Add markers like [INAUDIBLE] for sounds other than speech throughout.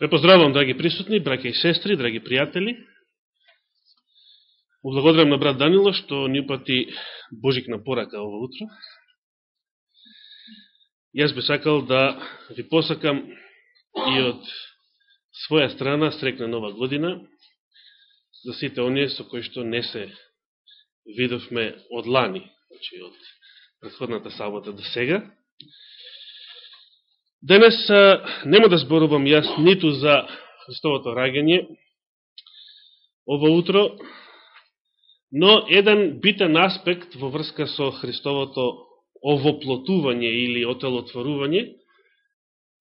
Ве поздравувам, драги присутни, браке и сестри, драги пријатели. Ублагодарам на брат Данило, што ни упати Божик на порака ово утро. Јас би сакал да ви посакам и од своја страна срекна нова година за сите оние со кои што не се видовме од лани, значи од предходната сабота до сега. Денес нема да зборувам јас ниту за Христовото раѓање ово утро, но еден битен аспект во врска со Христовото овоплотување или отелотворување,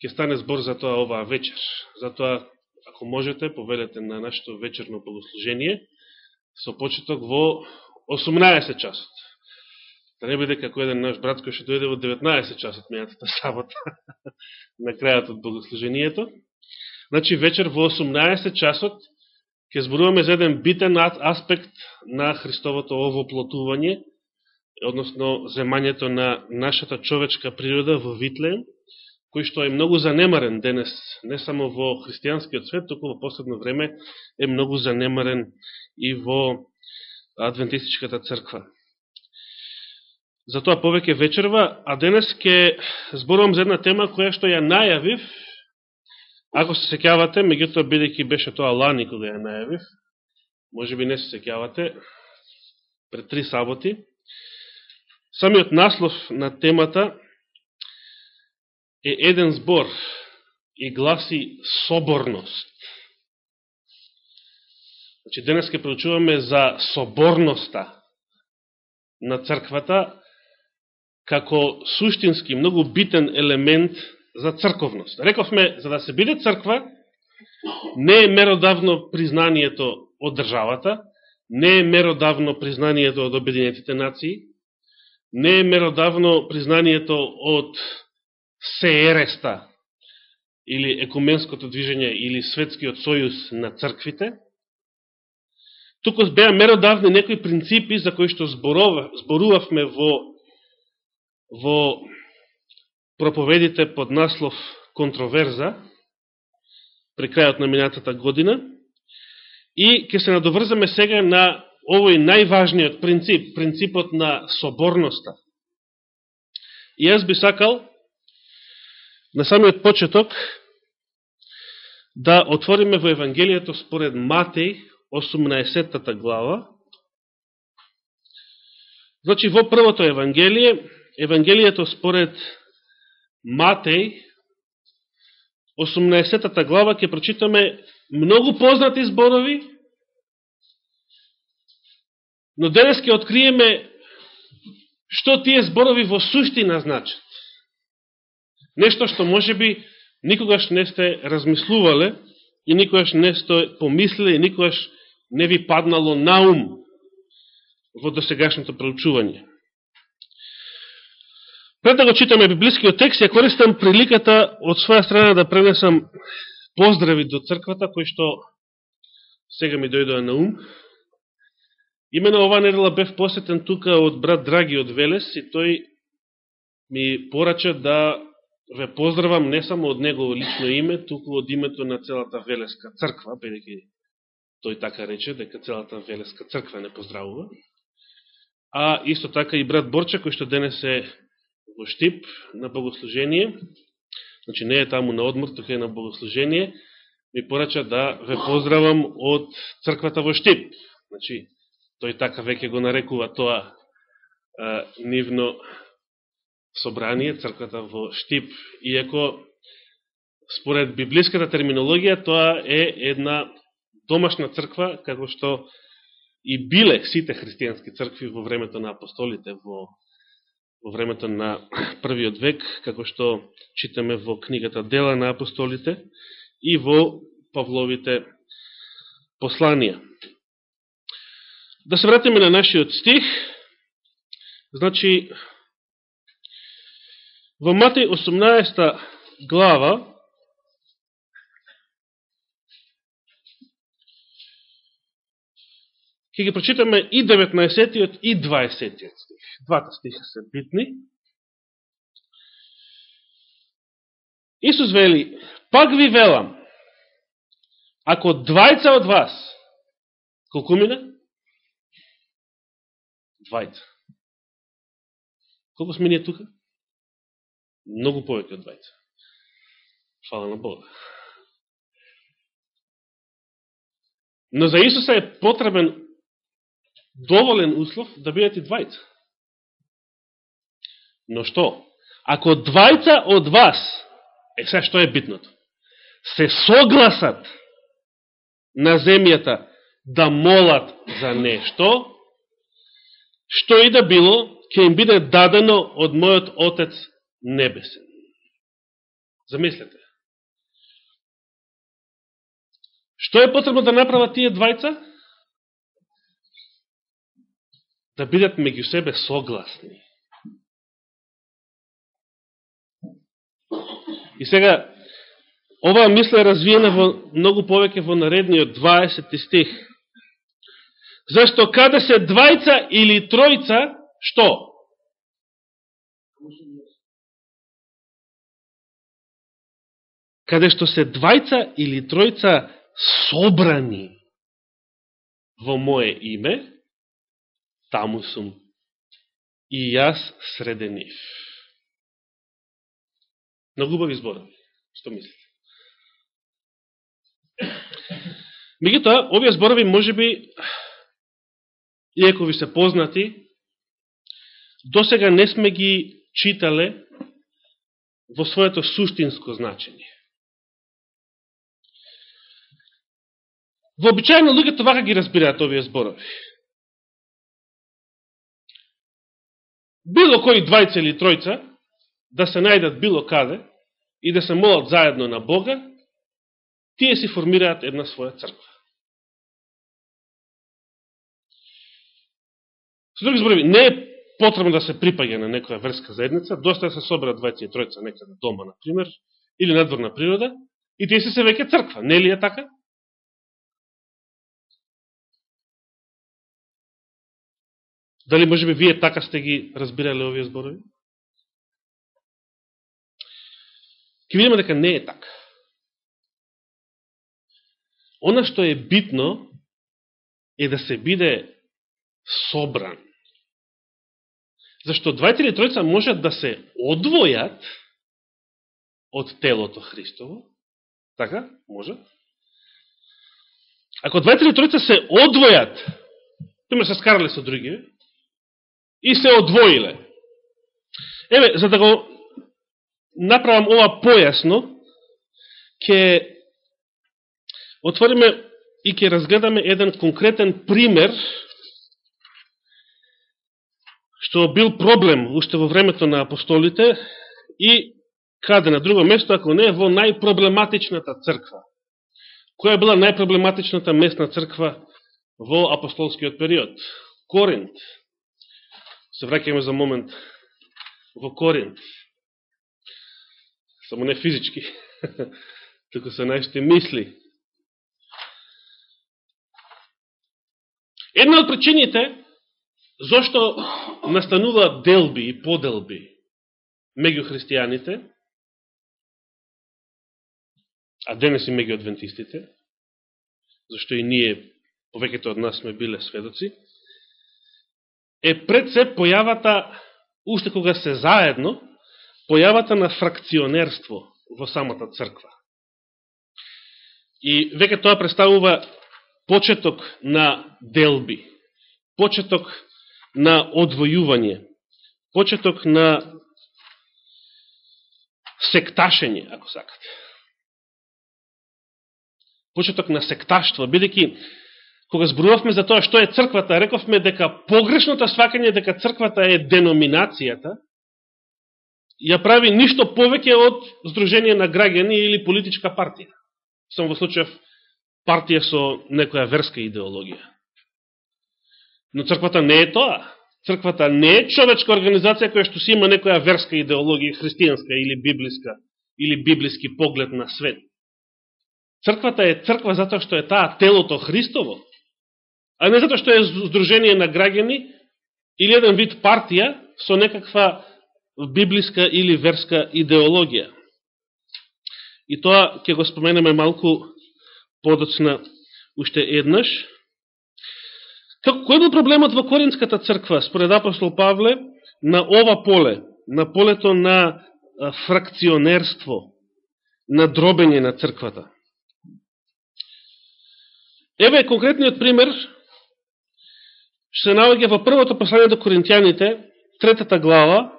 ќе стане збор за тоа оваа вечер. Затоа, ако можете, поведете на нашето вечерно богослужение со почеток во 18 часот. Да не биде како еден наш брат кој што дојде во 19 часот мејатата сабота [LAUGHS] на крајот од богослужението. Значи вечер во 18 часот ќе зборуваме за еден битен аспект на Христовото овоплотување, односно земањето на нашата човечка природа во Витлеем, кој што е многу занемарен денес, не само во христијанскиот свет, току во последно време е многу занемарен и во адвентистичката црква за тоа повеќе вечерва, а денес ќе зборувам за една тема која што ја најавив, ако се секјавате, меѓутоа бидејќи беше тоа лани кога ја најавив, може би не се секјавате, пред три саботи, самиот наслов на темата е еден збор и гласи соборност. Значи, денес ќе проучуваме за соборноста на црквата, како суштински, многу битен елемент за црковност. Рековме, за да се биде црква, не е меродавно признанието од државата, не е меродавно признанието од Обединетите нации, не е меродавно признанието од СЕРЕСТА, или екуменското движење, или светскиот сојуз на црквите, туку беа меродавни некои принципи за кои што зборувавме во во проповедите под наслов контроверза при крајот на минатата година и ќе се надоврзаме сега на овој најважниот принцип, принципот на соборноста. И јас би сакал на самиот почеток да отвориме во Евангелието според Матеј 18 глава. Значи, во првото Евангелие Евангелието според Матеј, 18 глава, ќе прочитаме многу познати зборови, но денес ќе откриеме што тие зборови во суштина значат. Нешто што може би никогаш не сте размислувале и никогаш не сте помислили и никогаш не ви паднало на ум во досегашното проучување. Пред да го читаме библискиот текст, ја користам приликата од своја страна да пренесам поздрави до црквата, кои што сега ми дојдоа на ум. Имено ова недела бев посетен тука од брат Драги од Велес и тој ми порача да ве поздравам не само од негово лично име, туку од името на целата Велеска црква, бедеќи тој така рече, дека целата Велеска црква не поздравува. А исто така и брат Борча, кој што денес е во Штип на богослужение, значи не е таму на одмор, тука е на богослужение, ми порача да ве поздравам од црквата во Штип. Значи, тој така веќе го нарекува тоа а, нивно собрание, црквата во Штип, иако според библиската терминологија тоа е една домашна црква, како што и биле сите христијански цркви во времето на апостолите во во времето на [CLEARS THROAT] првиот век, како што читаме во книгата Дела на апостолите и во Павловите посланија. Да се вратиме на нашиот стих, значи, во Матеј 18 глава, ќе ги прочитаме и 19 и 20 стих. Двата стиха се битни. Исус вели, пак ви велам, Ако двајца од вас, колку мина? Двајца. Колко сме ние тука? Многу повеќе од двајца. Фала на Бога. Но за Исуса е потребен доволен услов да бидете двајца. Но што? Ако двајца од вас, е сега што е битното, се согласат на земјата да молат за нешто, што и да било, ќе им биде дадено од мојот Отец Небесен. Замислете. Што е потребно да направат тие двајца? Да бидат меѓу себе согласни. И сега, оваа мисла е развиена во, многу повеќе во наредниот 20 стих. Зашто каде се двајца или тројца, што? Каде што се двајца или тројца собрани во моje име, таму сум и јас среде нив на убави зборови. Што мислите? Меѓутоа, овие зборови може би, иако ви се познати, до сега не сме ги читале во своето суштинско значење. Вообичајно луѓето вака ги разбираат овие зборови. Било кои двајца или тројца да се најдат било каде и да се молат заедно на Бога, тие си формираат една своја црква. Со други зборови, не е потребно да се припаѓа на некоја верска заедница, доста да се соберат двајци и тројца некаде дома, например, или надворна природа, и тие се се веќе црква. Не ли е така? Дали може би вие така сте ги разбирали овие зборови? Ќе видиме дека не е така. Она што е битно е да се биде собран. Зашто двајте или тројца можат да се одвојат од телото Христово. Така? Може? Ако двајте или тројца се одвојат, пример се скарале со други, и се одвоиле. Еве, за да го направам ова појасно, ќе отвориме и ќе разгледаме еден конкретен пример што бил проблем уште во времето на апостолите и каде на друго место, ако не во најпроблематичната црква. Која била најпроблематичната местна црква во апостолскиот период? Коринт. Се враќаме за момент во Коринт. Само не физички, [LAUGHS] туку се нашите мисли. Една од причините зашто настануваат делби и поделби меѓу христијаните, а денес и меѓу адвентистите, зашто и ние, повеќето од нас сме биле сведоци, е пред се појавата, уште кога се заедно, појавата на фракционерство во самата црква. И веќе тоа представува почеток на делби, почеток на одвојување, почеток на секташење, ако сакате. Почеток на секташтво, бидеќи кога зборувавме за тоа што е црквата, рековме дека погрешното свакање дека црквата е деноминацијата, ја прави ништо повеќе од Сдружение на граѓани или политичка партија. Само во случајов партија со некоја верска идеологија. Но црквата не е тоа. Црквата не е човечка организација која што си има некоја верска идеологија, христијанска или библиска, или библиски поглед на свет. Црквата е црква затоа што е таа телото Христово, а не затоа што е Сдружение на граѓани или еден вид партија со некаква библиска или верска идеологија. И тоа ќе го споменеме малку подоцна уште еднаш. Како, кој бил проблемот во Коринската црква, според апостол Павле, на ова поле, на полето на фракционерство, на дробење на црквата? Еве конкретниот пример, што се наоѓа во првото послание до Коринтијаните, третата глава,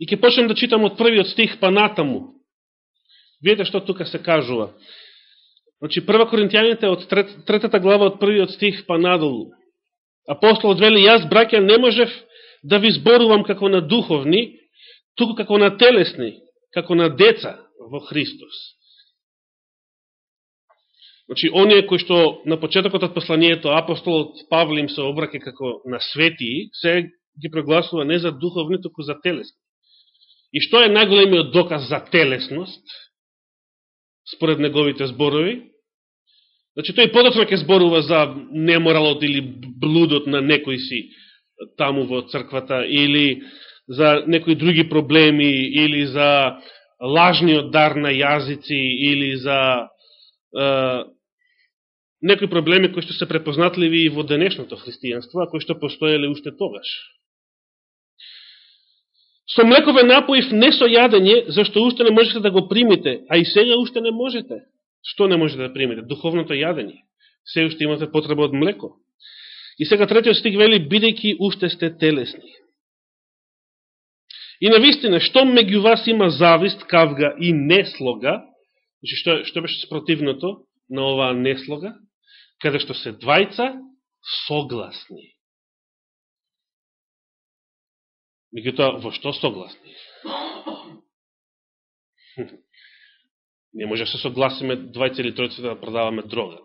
и ќе почнем да читам од првиот стих па натаму. Видете што тука се кажува. Значи, прва Коринтијаните од трет, третата глава од првиот стих па надолу. Апостолот вели, јас, браќа, не можев да ви зборувам како на духовни, туку како на телесни, како на деца во Христос. Значи, оние кои што на почетокот од посланието апостолот Павле им се обраке како на светии, се ги прогласува не за духовни, туку за телесни. И што е најголемиот доказ за телесност, според неговите зборови? Значи, тој подоцна ќе зборува за неморалот или блудот на некој си таму во црквата, или за некои други проблеми, или за лажниот дар на јазици, или за е, некои проблеми кои што се препознатливи и во денешното христијанство, а кои што постоеле уште тогаш. Со млекове напоив не со јадење, зашто уште не можете да го примите, а и сега уште не можете. Што не можете да примите? Духовното јадење. Се уште имате потреба од млеко. И сега третиот стиг вели, бидејќи уште сте телесни. И на вистина, што меѓу вас има завист, кавга и неслога, значи што, што беше спротивното на оваа неслога, каде што се двајца согласни. Меѓутоа, во што согласни? [LAUGHS] Не може да се согласиме двајца или тројца да продаваме дрога.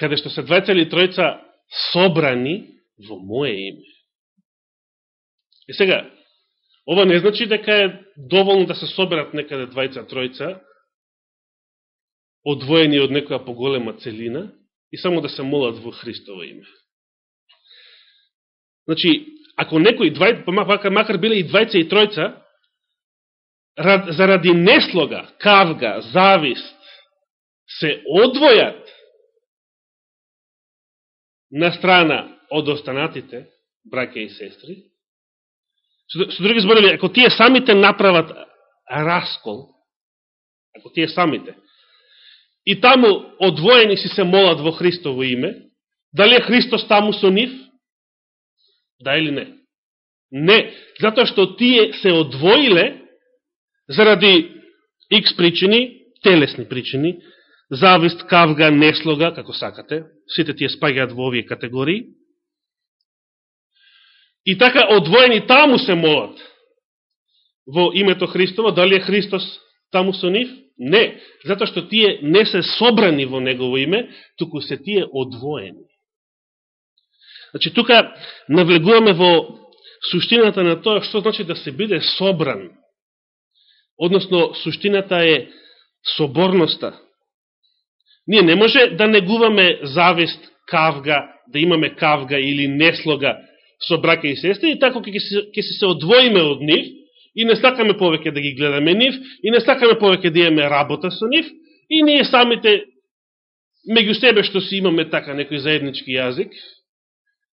Каде што се двајца или тројца собрани во моje име. И сега, ова не значи дека е доволно да се соберат некаде двајца тројца, одвоени од некоја поголема целина, и само да се молат во Христово име. Значи, ако некој, двај, па макар, макар биле и двајца и тројца, заради неслога, кавга, завист, се одвојат на страна од останатите, браке и сестри, со други зборови, ако тие самите направат раскол, ако тие самите и таму одвоени си се молат во Христово име, дали е Христос таму со нив? Да или не? Не, затоа што тие се одвоиле заради X причини, телесни причини, завист, кавга, неслога, како сакате, сите тие спаѓаат во овие категории, и така одвоени таму се молат во името Христово, дали е Христос таму со нив? Не, затоа што тие не се собрани во Негово име, туку се тие одвоени. Значи, тука навлегуваме во суштината на тоа што значи да се биде собран. Односно, суштината е соборноста. Ние не може да негуваме завист, кавга, да имаме кавга или неслога со брака и сестри, и тако ќе се, се одвоиме од нив, и не сакаме повеќе да ги гледаме нив, и не сакаме повеќе да имаме работа со нив, и ние самите, меѓу себе што си имаме така некој заеднички јазик,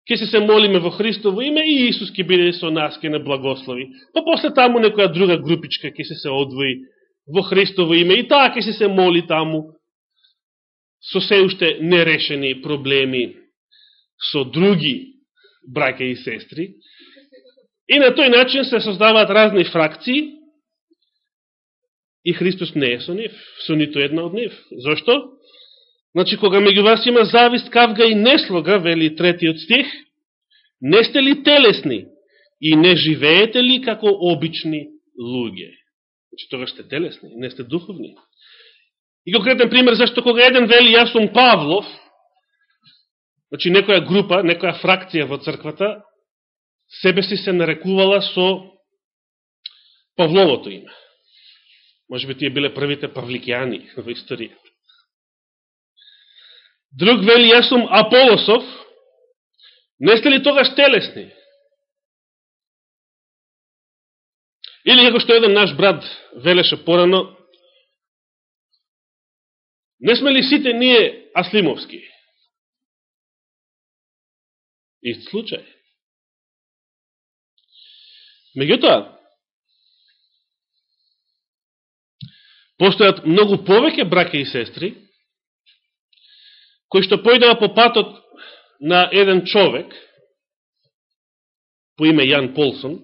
ќе се се молиме во Христово име и Исус ќе биде со нас, ќе не благослови. Па после таму некоја друга групичка ќе се се одвои во Христово име и таа ќе се се моли таму со се уште нерешени проблеми со други браќа и сестри, И на тој начин се создаваат разни фракции и Христос не е со нив, со нито една од нив. Зошто? Значи, кога меѓу вас има завист, кавга и неслога, вели третиот стих, не сте ли телесни и не живеете ли како обични луѓе? Значи, тогаш сте телесни, не сте духовни. И конкретен пример, зашто кога еден вели, јас сум Павлов, значи некоја група, некоја фракција во црквата, себе си се нарекувала со Павловото име. Може би тие биле првите павликијани во историјата. Друг вели, јас сум Аполосов, не сте ли тогаш телесни? Или како што еден наш брат велеше порано, не сме ли сите ние аслимовски? Ист случај. Меѓутоа, постојат многу повеќе браке и сестри, кои што појдава по патот на еден човек, по име Јан Полсон,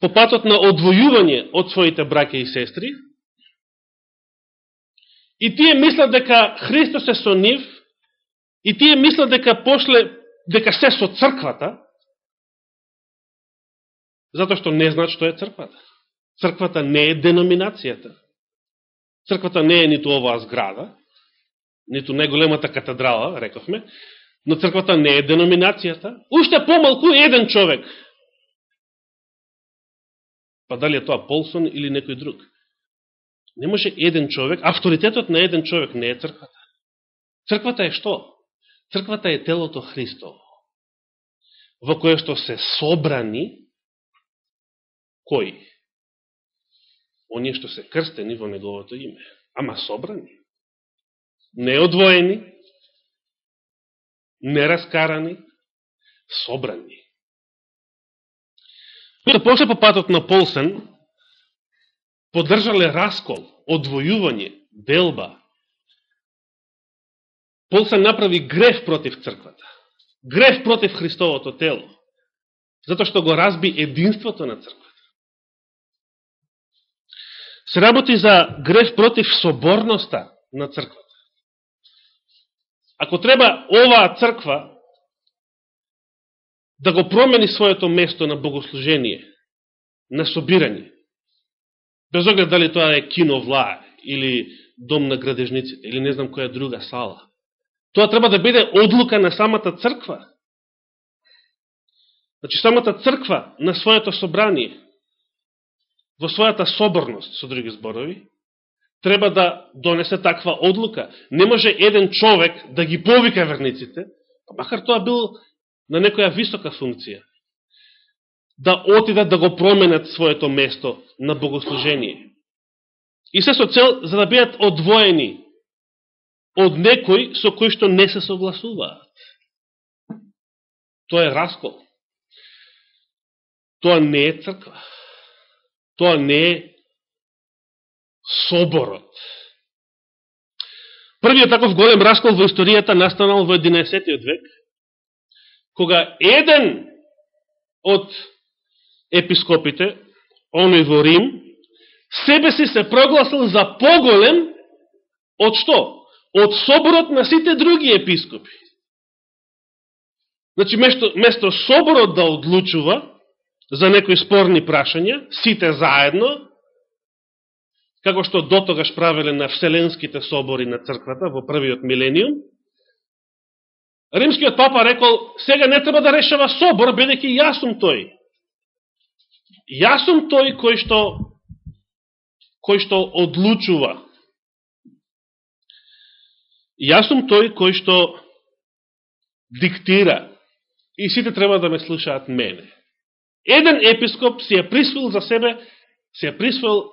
по патот на одвојување од своите браке и сестри, и тие мислат дека Христос е со нив, и тие мислат дека пошле, дека се со црквата, затоа што не знаат што е црквата. Црквата не е деноминацијата. Црквата не е ниту оваа зграда, ниту најголемата катедрала, рековме, но црквата не е деноминацијата. Уште помалку еден човек. Па дали е тоа Полсон или некој друг. Не може еден човек, авторитетот на еден човек не е црквата. Црквата е што? Црквата е телото Христово, во кое што се собрани кои? Оние што се крстени во неговото име. Ама собрани. Неодвоени. Нераскарани. не раскарани, собрани. Кога после по патот на Полсен, подржале раскол, одвојување, делба. Полсен направи греф против црквата. Греф против Христовото тело. Затоа што го разби единството на црквата се работи за греф против соборноста на црквата. Ако треба оваа црква да го промени своето место на богослужение, на собирање, без оглед дали тоа е кино влаа или дом на градежниците, или не знам која друга сала, тоа треба да биде одлука на самата црква. Значи, самата црква на своето собрание во својата соборност, со други зборови, треба да донесе таква одлука. Не може еден човек да ги повика верниците, па макар тоа бил на некоја висока функција, да отидат да го променат своето место на богослужение. И се со цел за да бидат одвоени од некој со кој што не се согласуваат. Тоа е раскол. Тоа не е црква. Тоа не е соборот. Првиот таков голем раскол во историјата настанал во 11. век, кога еден од епископите, оној во Рим, себе си се прогласил за поголем од што? Од соборот на сите други епископи. Значи, место, место соборот да одлучува, за некои спорни прашања, сите заедно, како што дотогаш правеле на вселенските собори на црквата во првиот милениум, Римскиот папа рекол, сега не треба да решава собор, бидеќи јас сум тој. Јас сум тој кој што, кој што одлучува. Јас сум тој кој што диктира. И сите треба да ме слушаат мене еден епископ си ја присвоил за себе, си ја присвоил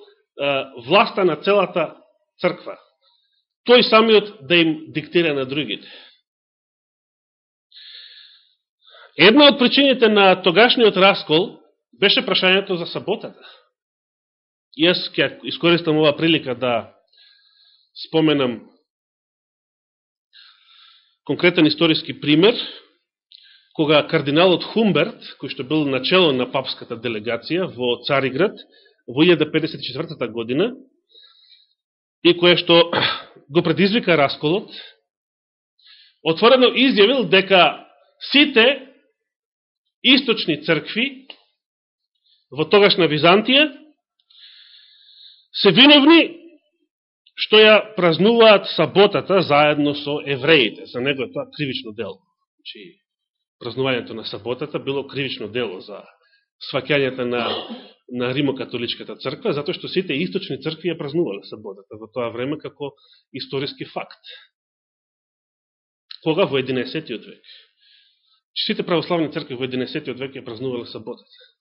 власта на целата црква. Тој самиот да им диктира на другите. Една од причините на тогашниот раскол беше прашањето за саботата. Јас ќе искористам ова прилика да споменам конкретен историски пример, кога кардиналот Хумберт, кој што бил начело на папската делегација во Цариград во 1054 година, и која што [CLEARS THROAT] го предизвика расколот, отворено изјавил дека сите источни цркви во тогашна Византија се виновни што ја празнуваат саботата заедно со евреите. За него е тоа кривично дело. Значи, празнувањето на саботата било кривично дело за свакјањето на, на Римокатоличката црква, затоа што сите источни цркви ја празнувале саботата во тоа време како историски факт. Кога во 11. век? Сите православни цркви во 11. век ја празнувале саботата.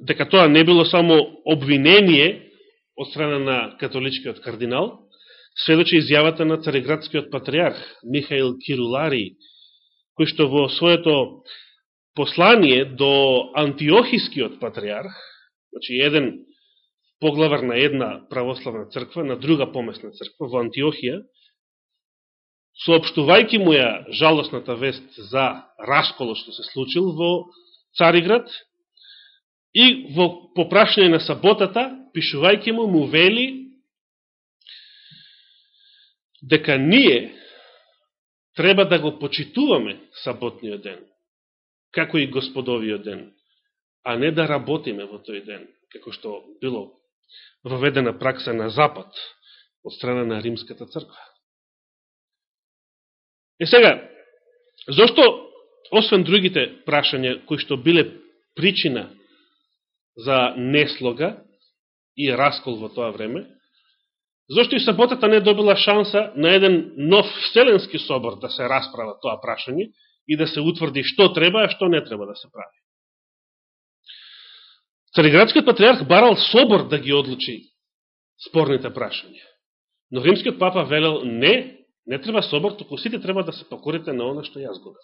дека тоа не било само обвинение од страна на католичкиот кардинал, сведочи изјавата на цареградскиот патриарх Михаил Кирулари, кој што во своето послание до антиохискиот патриарх, значи еден поглавар на една православна црква, на друга поместна црква во Антиохија, сообштувајќи му ја жалостната вест за расколот што се случил во Цариград, и во попрашање на саботата, пишувајќи му, му вели дека ние треба да го почитуваме саботниот ден, како и господовиот ден, а не да работиме во тој ден, како што било воведена пракса на Запад од страна на Римската црква. Е сега, зашто, освен другите прашања, кои што биле причина за неслога и раскол во тоа време, Зошто и саботата не добила шанса на еден нов вселенски собор да се расправа тоа прашање и да се утврди што треба, а што не треба да се прави. Цареградскиот патриарх барал собор да ги одлучи спорните прашања. Но римскиот папа велел не, не треба собор, току сите треба да се покорите на оно што јас го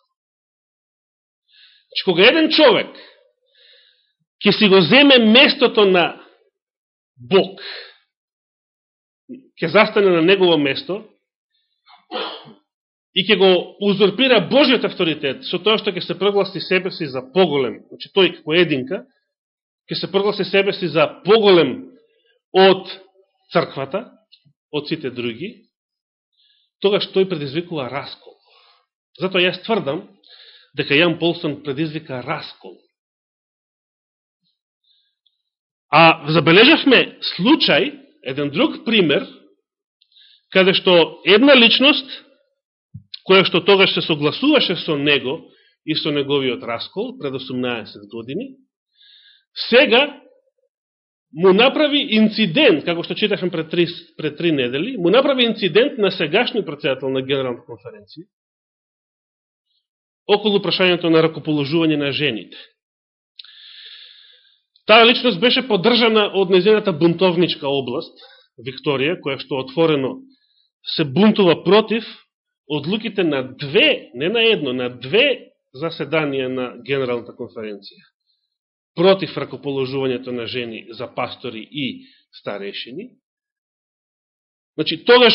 Че значи, кога еден човек ќе си го земе местото на Бог, ќе застане на негово место и ќе го узурпира Божиот авторитет со тоа што ќе се прогласи себе си за поголем, значи тој како единка, ќе се прогласи себе си за поголем од црквата, од сите други, тогаш тој предизвикува раскол. Затоа јас тврдам дека Јан Полсон предизвика раскол. А забележавме случај, еден друг пример, каде што една личност, која што тогаш се согласуваше со него и со неговиот раскол пред 18 години, сега му направи инцидент, како што читавме пред три, пред три недели, му направи инцидент на сегашниот председател на Генералната конференција околу прашањето на ракоположување на жените. Таа личност беше поддржана од незината бунтовничка област, Викторија, која што отворено се бунтува против одлуките на две, не на едно, на две заседанија на Генералната конференција. Против ракоположувањето на жени за пастори и старешини. Значи, тогаш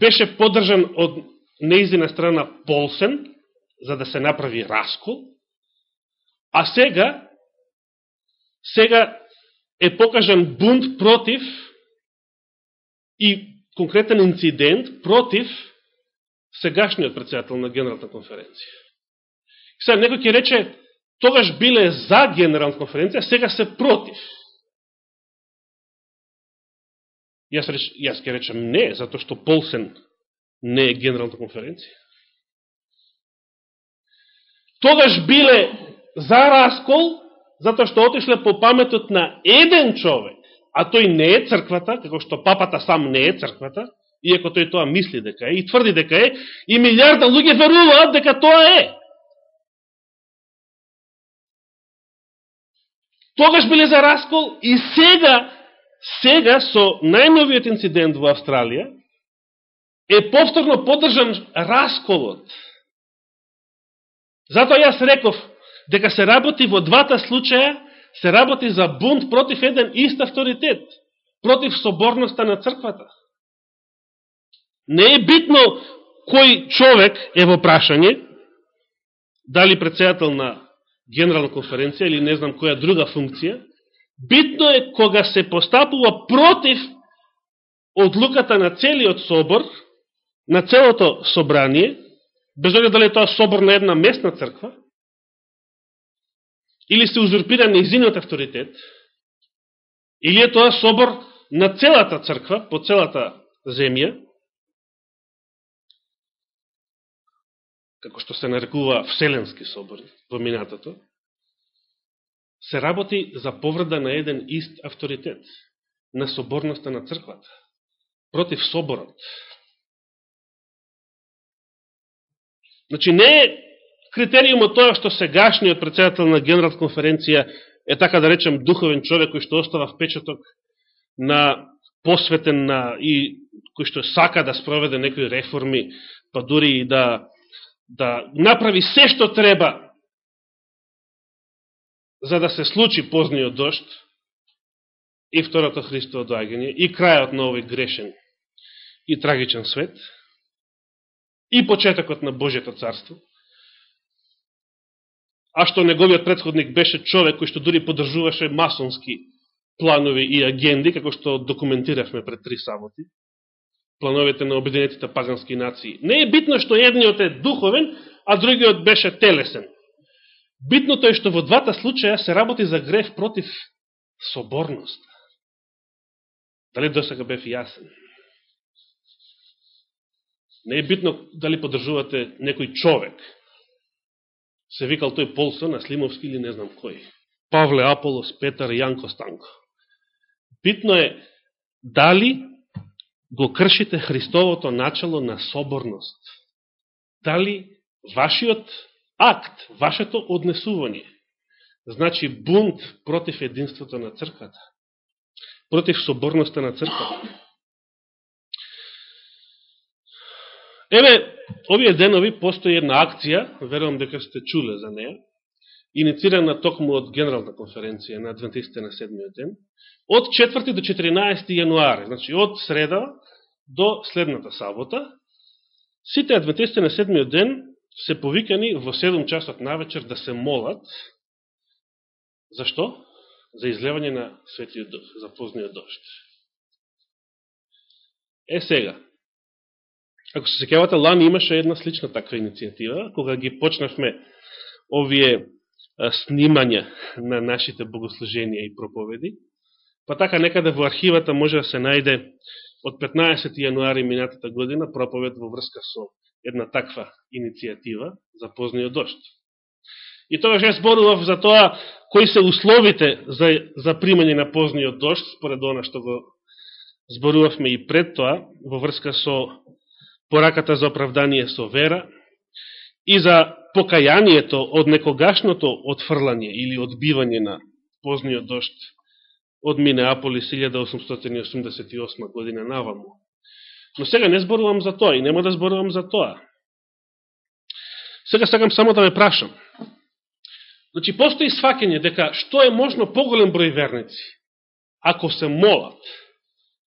беше поддржан од неизина страна Полсен, за да се направи раскол, а сега сега е покажан бунт против и конкретен инцидент против сегашниот председател на Генералната конференција. Сега некој ќе рече, тогаш биле за Генералната конференција, сега се против. Јас, реч, јас ќе речем не, затоа што Полсен не е Генералната конференција. Тогаш биле за раскол, затоа што отишле по паметот на еден човек, а тој не е црквата, како што папата сам не е црквата, иако тој тоа мисли дека е и тврди дека е, и милиарда луѓе веруваат дека тоа е. Тогаш биле за раскол и сега, сега со најновиот инцидент во Австралија, е повторно поддржан расколот. Затоа јас реков, дека се работи во двата случаја, се работи за бунт против еден ист авторитет, против соборноста на црквата. Не е битно кој човек е во прашање, дали председател на генерална конференција или не знам која друга функција, битно е кога се постапува против одлуката на целиот собор, на целото собрание, без дали е тоа собор на една местна црква, или се узурпира неизиниот авторитет, или е тоа собор на целата црква, по целата земја, како што се нарекува Вселенски собор во минатото, се работи за повреда на еден ист авторитет, на соборноста на црквата, против соборот. Значи не е критериумот тоа што сегашниот председател на Генерална конференција е така да речем духовен човек кој што остава впечаток на посветен на и кој што сака да спроведе некои реформи, па дури и да да направи се што треба за да се случи позниот дошт и второто Христово доаѓање и крајот на овој грешен и трагичен свет и почетокот на Божјето царство а што неговиот предходник беше човек кој што дури подржуваше масонски планови и агенди, како што документиравме пред три самоти, плановите на обединетите пагански нации. Не е битно што едниот е духовен, а другиот беше телесен. Битното е што во двата случаја се работи за греф против соборност. Дали досега бев јасен? Не е битно дали подржувате некој човек, се викал тој Полсон, Слимовски или не знам кој. Павле Аполос, Петар, Јанко Станко. Битно е дали го кршите Христовото начало на соборност. Дали вашиот акт, вашето однесување, значи бунт против единството на црквата, против соборноста на црквата. Еве, овие денови постои една акција, верувам дека сте чуле за неја, иницирана токму од Генерална конференција на Адвентистите на седмиот ден, од 4 до 14 јануари, значи од среда до следната сабота, сите Адвентистите на седмиот ден се повикани во 7 часот на вечер да се молат. Зашто? За излевање на Светиот Дух, за позниот дошт. Е сега, Ако се секјавате, лани имаше една слична таква иницијатива, кога ги почнавме овие снимања на нашите богослуженија и проповеди, па така некаде во архивата може да се најде од 15. јануари минатата година проповед во врска со една таква иницијатива за позниот дошт. И тогаш ја зборував за тоа кои се условите за, за примање на позниот дошт, според она што го зборувавме и пред тоа, во врска со пораката за оправдание со вера и за покајанието од некогашното отфрлање или одбивање на позниот дошт од Минеаполис 1888 година наваму. Но сега не зборувам за тоа и нема да зборувам за тоа. Сега сакам само да ме прашам. Значи, постои свакење дека што е можно поголем број верници, ако се молат,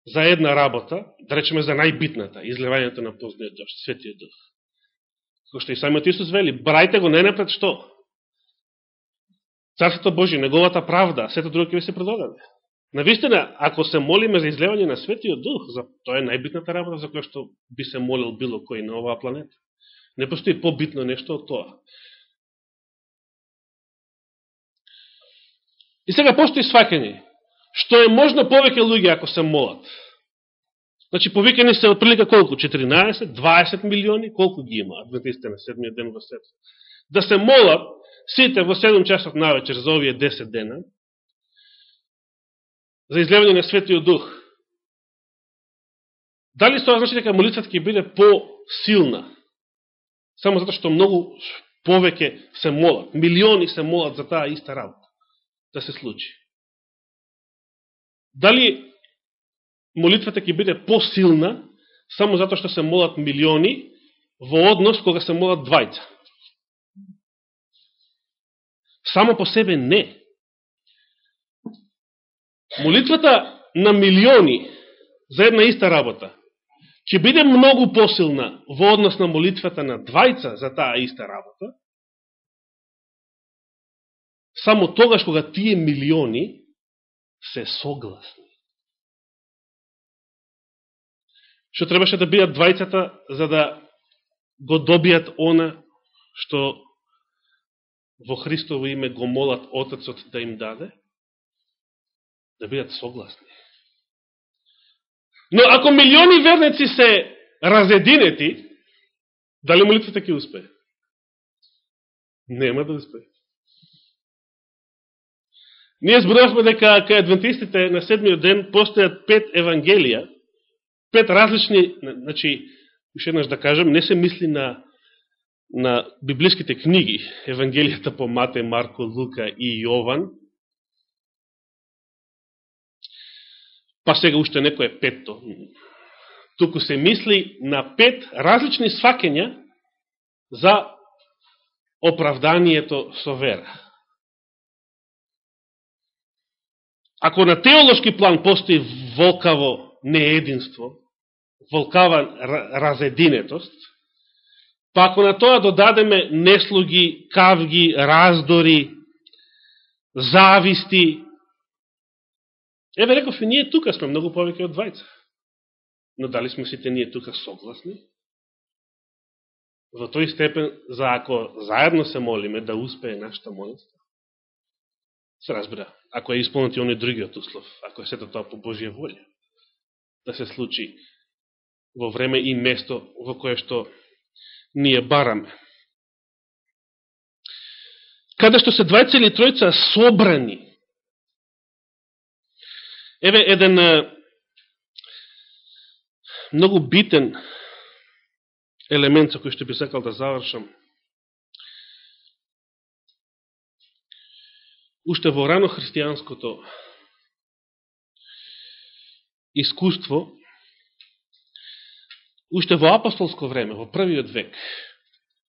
за една работа, да речеме за најбитната, излевањето на позниот дошт, светиот дух. Кој што и самиот Исус вели, брајте го не напред што? Царството Божие, неговата правда, сето друго ќе ви се предодаде. Навистина, ако се молиме за излевање на светиот дух, за тоа е најбитната работа за која што би се молил било кој на оваа планета. Не постои побитно нешто од тоа. И сега постои свакање што е можно повеќе луѓе ако се молат. Значи, повикани се отприлика колку? 14, 20 милиони? Колку ги има адвентистите на седмиот ден во свет? Да се молат сите во 7 часот на вечер за овие 10 дена, за излевање на Светиот Дух. Дали тоа значи дека молитвата ќе биде по-силна? Само затоа што многу повеќе се молат, милиони се молат за таа иста работа да се случи. Дали молитвата ќе биде посилна само затоа што се молат милиони во однос кога се молат двајца? Само по себе не. Молитвата на милиони за една иста работа ќе биде многу посилна во однос на молитвата на двајца за таа иста работа, само тогаш кога тие милиони се согласни. Што требаше да бидат двајцата за да го добијат она што во Христово име го молат Отецот да им даде? Да бидат согласни. Но ако милиони верници се разединети, дали молитвата ќе успее? Нема да успее. Ние зборувавме дека кај адвентистите на седмиот ден постојат пет евангелија, пет различни, значи, уште еднаш да кажам, не се мисли на на библиските книги, евангелијата по Мате, Марко, Лука и Јован. Па сега уште некој е петто. Туку се мисли на пет различни свакења за оправданието со вера. Ако на теолошки план постои волкаво неединство, волкава разединетост, па ако на тоа додадеме неслуги, кавги, раздори, зависти, еве реков и ние тука сме многу повеќе од двајца. Но дали сме сите ние тука согласни? Во тој степен, за ако заедно се молиме, да успее нашата молитва? Се разбира, ако е исполнати оној другиот услов, ако е сето тоа по Божија волја, да се случи во време и место во кое што ние бараме. Каде што се двајца или тројца собрани, еве еден многу битен елемент со кој што би сакал да завршам, уште во рано христијанското искуство, уште во апостолско време, во првиот век,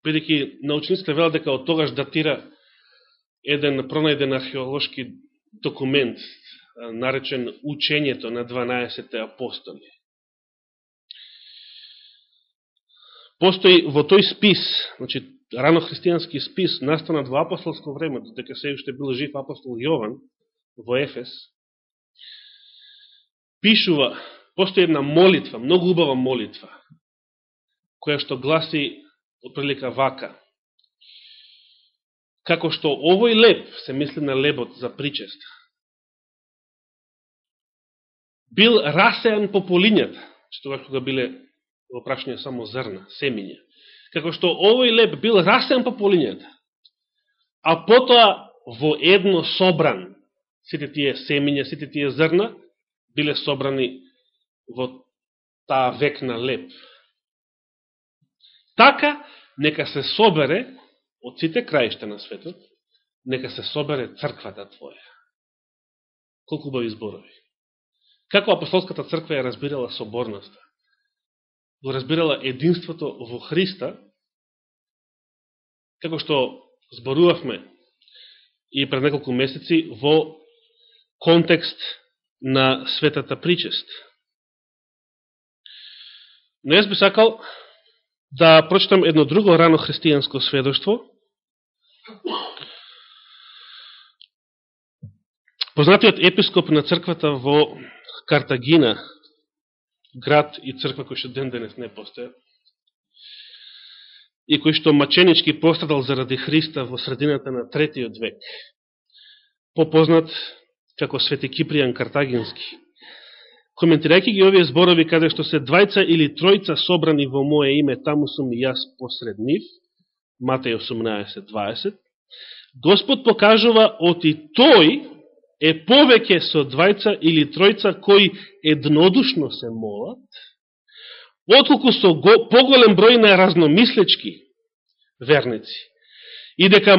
бидеќи научниците велат дека од тогаш датира еден пронајден археолошки документ, наречен Учењето на 12 апостоли. Постои во тој спис, значи рано христијански спис, настанат во апостолско време, додека се уште бил жив апостол Јован во Ефес, пишува, постои една молитва, многу убава молитва, која што гласи отприлика вака. Како што овој леп, се мисли на лебот за причест, бил расеан по полињата, што тогаш кога биле во прашање само зрна, семиња, како што овој леп бил расен по полињата, а потоа во едно собран, сите тие семиња, сите тие зрна, биле собрани во таа векна леп. Така, нека се собере од сите краишта на светот, нека се собере црквата Твоја. Колку убави зборови. Како апостолската црква ја разбирала соборноста? Го разбирала единството во Христа, како што зборувавме и пред неколку месеци во контекст на светата причест. Но јас би сакал да прочитам едно друго рано христијанско сведоштво. Познатиот епископ на црквата во Картагина, град и црква кој што ден денес не постоја, и кој што маченички пострадал заради Христа во средината на третиот век, попознат како Свети Кипријан Картагински. Коментирајќи ги овие зборови каде што се двајца или тројца собрани во моје име, таму сум и јас посред нив, Матеј 18.20, Господ покажува оти тој е повеќе со двајца или тројца кои еднодушно се молат, отколку со го, поголем број на разномислечки верници. И дека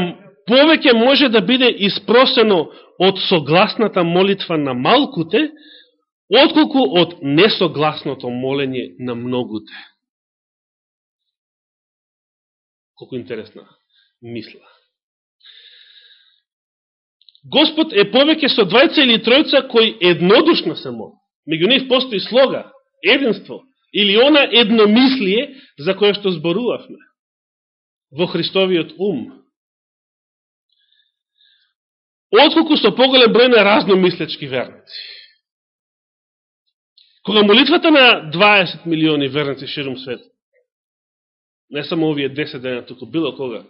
повеќе може да биде испросено од согласната молитва на малкуте, отколку од несогласното молење на многуте. Колку интересна мисла. Господ е повеќе со двајца или тројца кои еднодушно се молат. Меѓу нив постои слога, единство, или она едномислие за кое што зборувавме во Христовиот ум. Отколку со поголем број на разномислечки верници. Кога молитвата на 20 милиони верници ширум свет, не само овие 10 дена, туку било кога,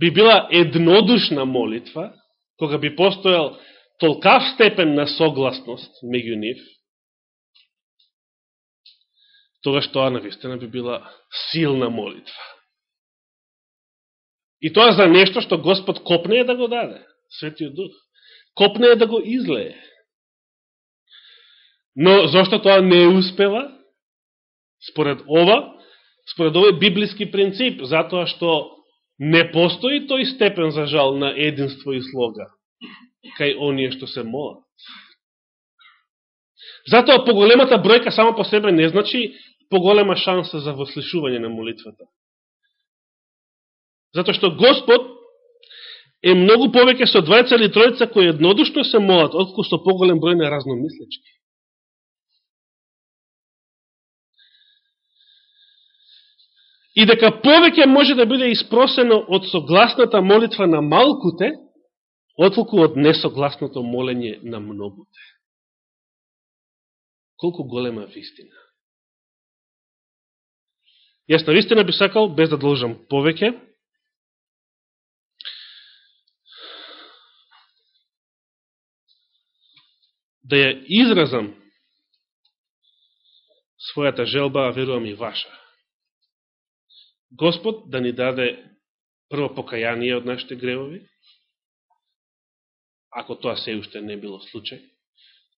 би била еднодушна молитва, кога би постоел толкав степен на согласност меѓу нив, тогаш тоа навистина би била силна молитва. И тоа за нешто што Господ копне е да го даде, Светиот Дух. Копне е да го излее. Но зашто тоа не успева? Според ова, според овој библиски принцип, затоа што не постои тој степен за жал на единство и слога кај оние што се молат. Затоа поголемата бројка само по себе не значи поголема шанса за вослишување на молитвата. Затоа што Господ е многу повеќе со двајца или тројца кои еднодушно се молат, отколку со поголем број на разномислечки. И дека повеќе може да биде испросено од согласната молитва на малкуте, отколку од несогласното молење на многуте. Колку голема вистина. Јас на вистина би сакал, без да должам повеќе, да ја изразам својата желба, а верувам и ваша. Господ да ни даде прво покаяние од нашите гревови, ако тоа се уште не било случај,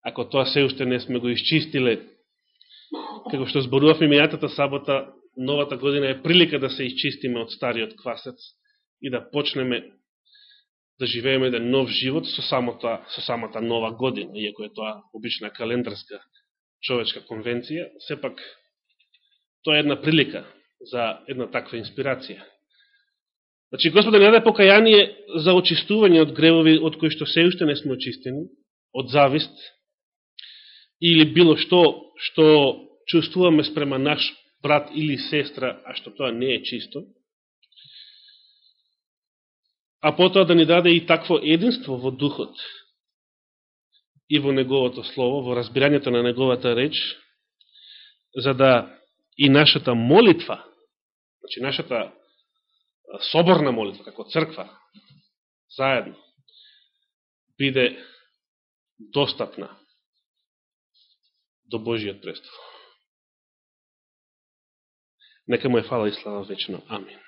ако тоа се уште не сме го изчистиле, како што зборувавме мијатата сабота, новата година е прилика да се изчистиме од стариот квасец и да почнеме да живееме еден нов живот со самата, со самата нова година, иако е тоа обична календарска човечка конвенција, сепак тоа е една прилика за една таква инспирација. Значи, Господа не даде покаяние за очистување од гревови од кои што се уште не сме очистени, од завист, или било што што чувствуваме спрема наш брат или сестра, а што тоа не е чисто, а потоа да ни даде и такво единство во духот и во неговото слово, во разбирањето на неговата реч, за да и нашата молитва, значи нашата соборна молитва, како црква, заедно, биде достапна до Божиот престол. Нека му е фала и слава вечно. Амин.